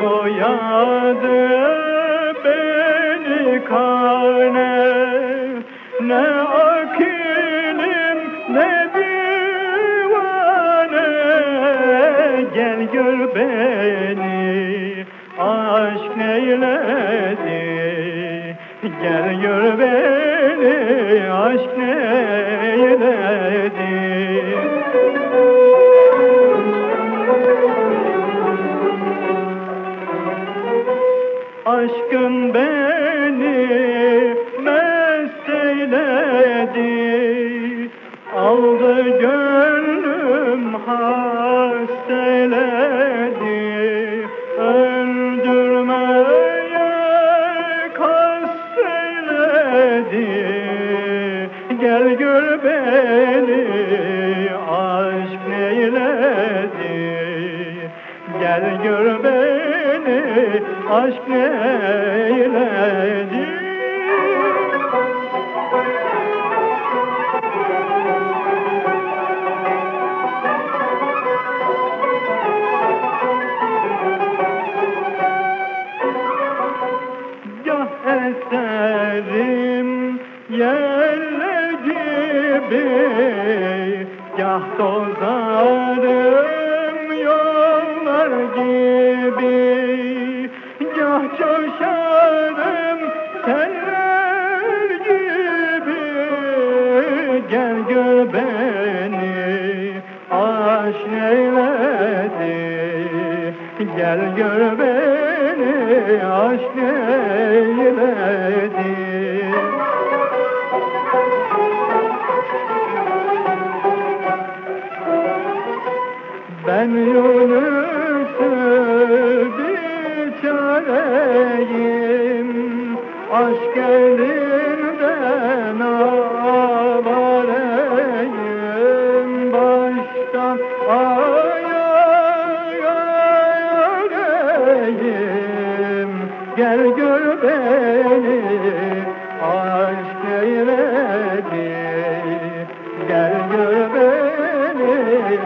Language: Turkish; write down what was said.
boyadı beni karne. Ne akilim ne divane. Gel gör beni aşk neyledi? Gel gör beni aşk neyledi Aşkın beni mest Aldı gönlüm hast eyledi. Öldürmeye kast eyledi. Gel gör beni aşk neyledi? Gel gör beni aşk neyledi Gah eserim yerle gibi Gah tozarım Coşarım seller gibi. Gel gör beni aşk neyledi? Gel gör beni aşk neyledi? Ben Yunus'u yüreğim aşk elinden avareyim. Baştan ayareyim gel gör beni. Aşk eyledi. Gel gör beni.